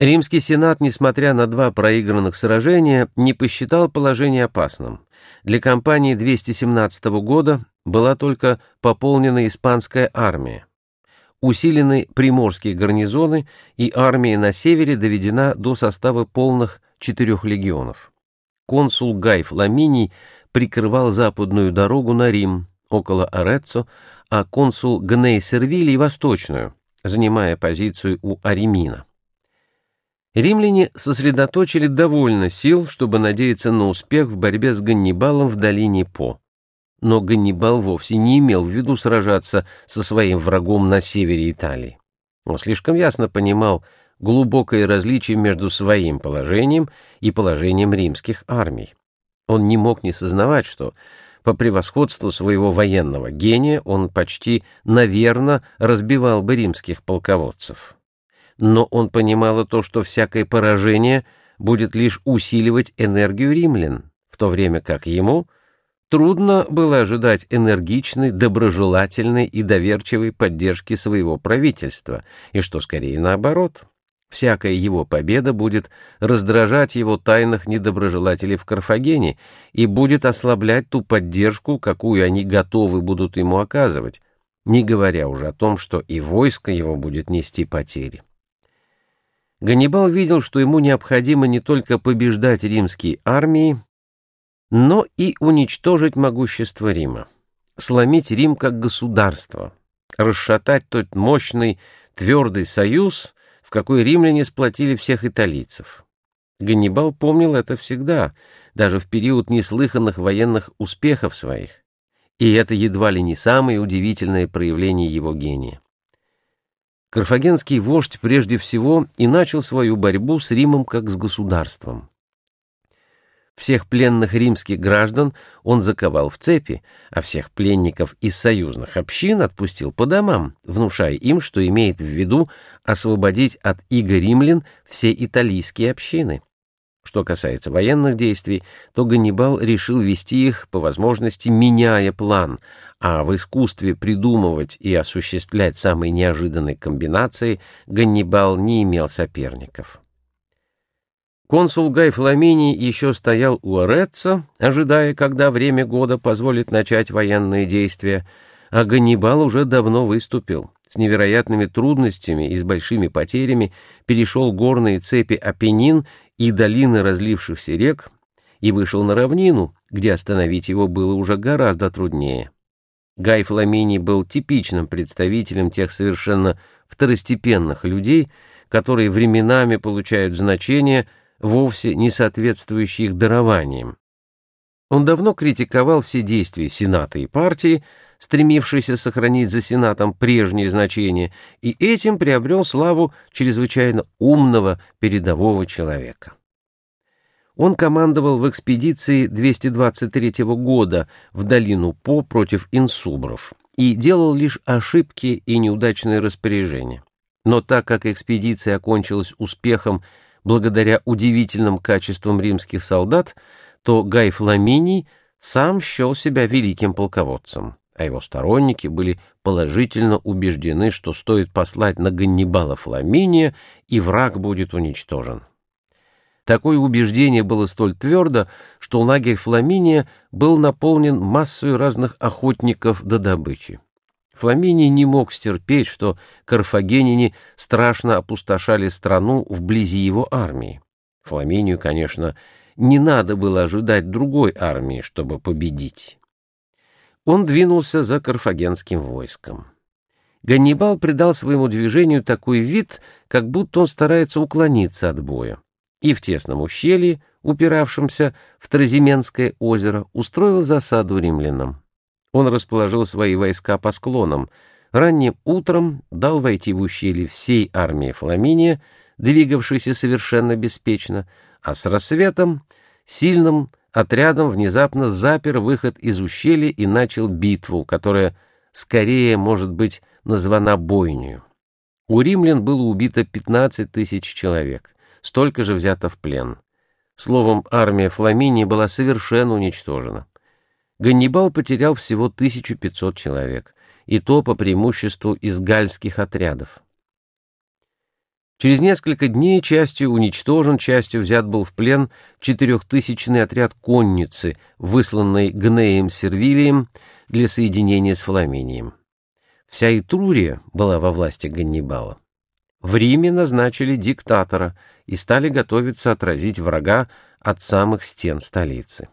Римский сенат, несмотря на два проигранных сражения, не посчитал положение опасным. Для кампании 217 года была только пополнена испанская армия. Усилены приморские гарнизоны, и армия на севере доведена до состава полных четырех легионов. Консул Гай Фламиний прикрывал западную дорогу на Рим, около Ореццо, а консул Гней Сервилий — восточную, занимая позицию у Аремина. Римляне сосредоточили довольно сил, чтобы надеяться на успех в борьбе с Ганнибалом в долине По. Но Ганнибал вовсе не имел в виду сражаться со своим врагом на севере Италии. Он слишком ясно понимал глубокое различие между своим положением и положением римских армий. Он не мог не сознавать, что по превосходству своего военного гения он почти, наверно, разбивал бы римских полководцев но он понимал и то, что всякое поражение будет лишь усиливать энергию римлян, в то время как ему трудно было ожидать энергичной, доброжелательной и доверчивой поддержки своего правительства, и что скорее наоборот. Всякая его победа будет раздражать его тайных недоброжелателей в Карфагене и будет ослаблять ту поддержку, какую они готовы будут ему оказывать, не говоря уже о том, что и войско его будет нести потери. Ганнибал видел, что ему необходимо не только побеждать римские армии, но и уничтожить могущество Рима, сломить Рим как государство, расшатать тот мощный, твердый союз, в какой римляне сплотили всех италийцев. Ганнибал помнил это всегда, даже в период неслыханных военных успехов своих, и это едва ли не самое удивительное проявление его гения. Карфагенский вождь прежде всего и начал свою борьбу с Римом как с государством. Всех пленных римских граждан он заковал в цепи, а всех пленников из союзных общин отпустил по домам, внушая им, что имеет в виду освободить от иго римлян все италийские общины. Что касается военных действий, то Ганнибал решил вести их, по возможности, меняя план, а в искусстве придумывать и осуществлять самые неожиданные комбинации Ганнибал не имел соперников. Консул Гай Фламиний еще стоял у Ореца, ожидая, когда время года позволит начать военные действия, а Ганнибал уже давно выступил. С невероятными трудностями и с большими потерями перешел горные цепи Апеннин и долины разлившихся рек и вышел на равнину, где остановить его было уже гораздо труднее. Гай Фламиний был типичным представителем тех совершенно второстепенных людей, которые временами получают значение, вовсе не соответствующие их дарованиям. Он давно критиковал все действия Сената и партии, стремившейся сохранить за Сенатом прежние значения, и этим приобрел славу чрезвычайно умного передового человека. Он командовал в экспедиции 223 года в долину По против инсубров и делал лишь ошибки и неудачные распоряжения. Но так как экспедиция окончилась успехом благодаря удивительным качествам римских солдат, то Гай Фламиний сам счел себя великим полководцем а его сторонники были положительно убеждены, что стоит послать на Ганнибала Фламиния, и враг будет уничтожен. Такое убеждение было столь твердо, что лагерь Фламиния был наполнен массой разных охотников до добычи. Фламиний не мог стерпеть, что карфагенине страшно опустошали страну вблизи его армии. Фламинию, конечно, не надо было ожидать другой армии, чтобы победить он двинулся за карфагенским войском. Ганнибал придал своему движению такой вид, как будто он старается уклониться от боя, и в тесном ущелье, упиравшемся в Тразименское озеро, устроил засаду римлянам. Он расположил свои войска по склонам, ранним утром дал войти в ущелье всей армии Фламиния, двигавшейся совершенно беспечно, а с рассветом, сильным отрядом внезапно запер выход из ущелья и начал битву, которая скорее может быть названа бойнью. У римлян было убито 15 тысяч человек, столько же взято в плен. Словом, армия Фламинии была совершенно уничтожена. Ганнибал потерял всего 1500 человек, и то по преимуществу из гальских отрядов. Через несколько дней частью уничтожен, частью взят был в плен четырехтысячный отряд конницы, высланный Гнеем Сервилием для соединения с Фламинием. Вся Итрурия была во власти Ганнибала. В Риме назначили диктатора и стали готовиться отразить врага от самых стен столицы.